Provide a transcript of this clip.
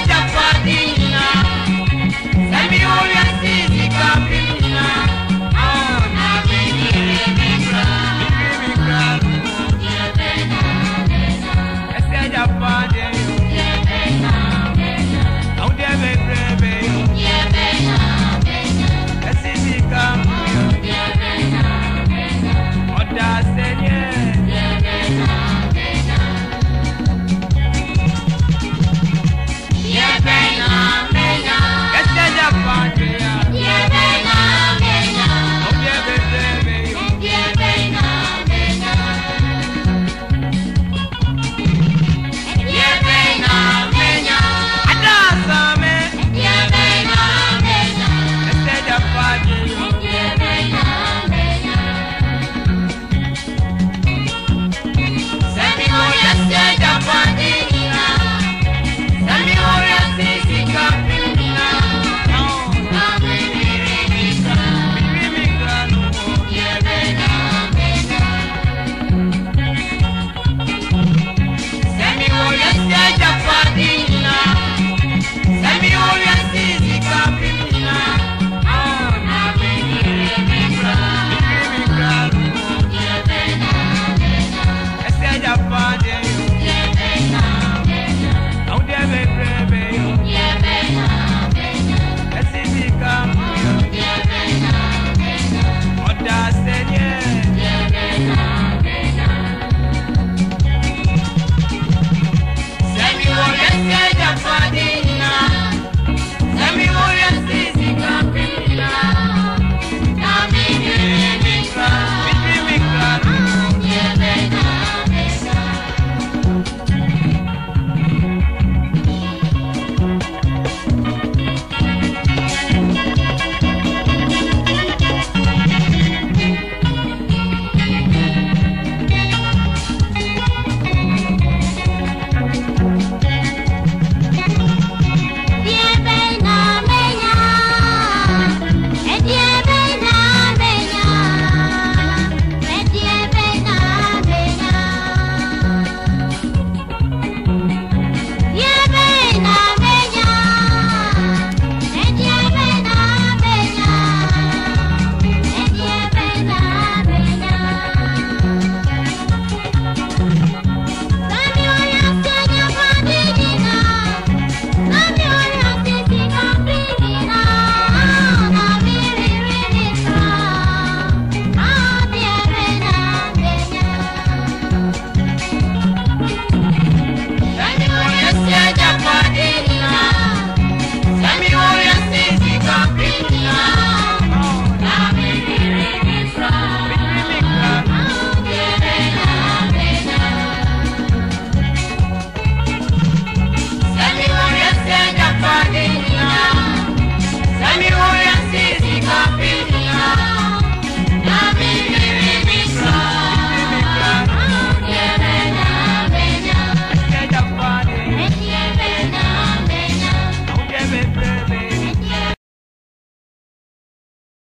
Ay, ya